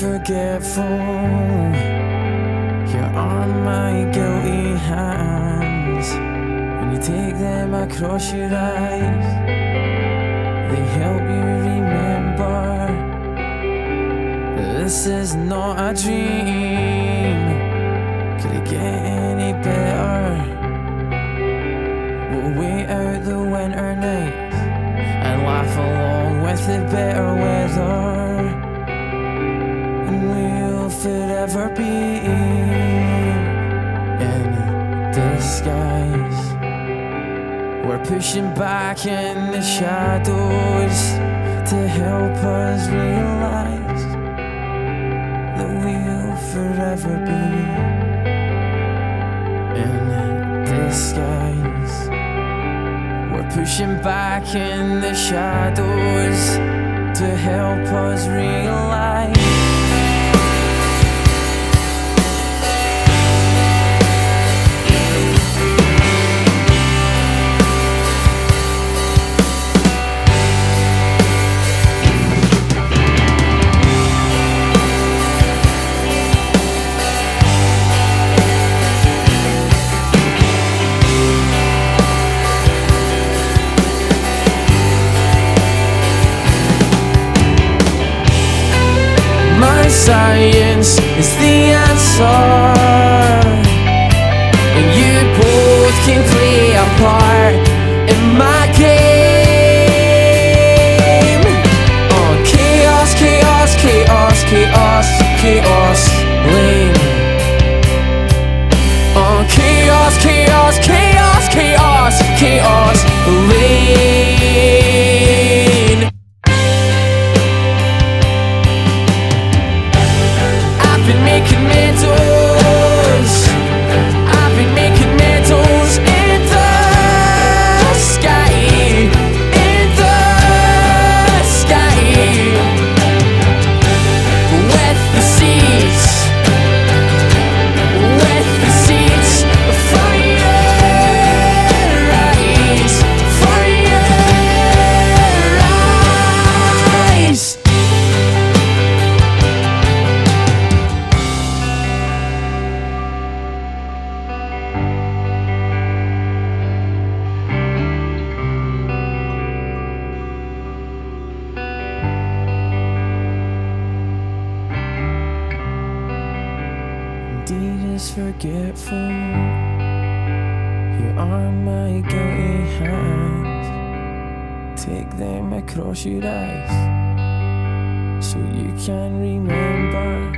forgetful. You're on my guilty hands. When you take them across your eyes, they help you remember this is not a dream. Could it get any better? We'll wait out the winter nights and laugh along with the better in disguise. We're pushing back in the shadows to help us realize that we'll forever be in disguise. We're pushing back in the shadows to help us realize. Science is the answer. And you both can play a part in my game. Oh, chaos, chaos, chaos, chaos, chaos, lane. Is forgetful. You're my guilty hands. Take them across your eyes, so you can remember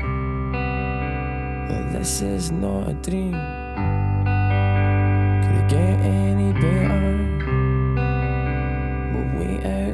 that this is not a dream. Could it get any better? We'll wait out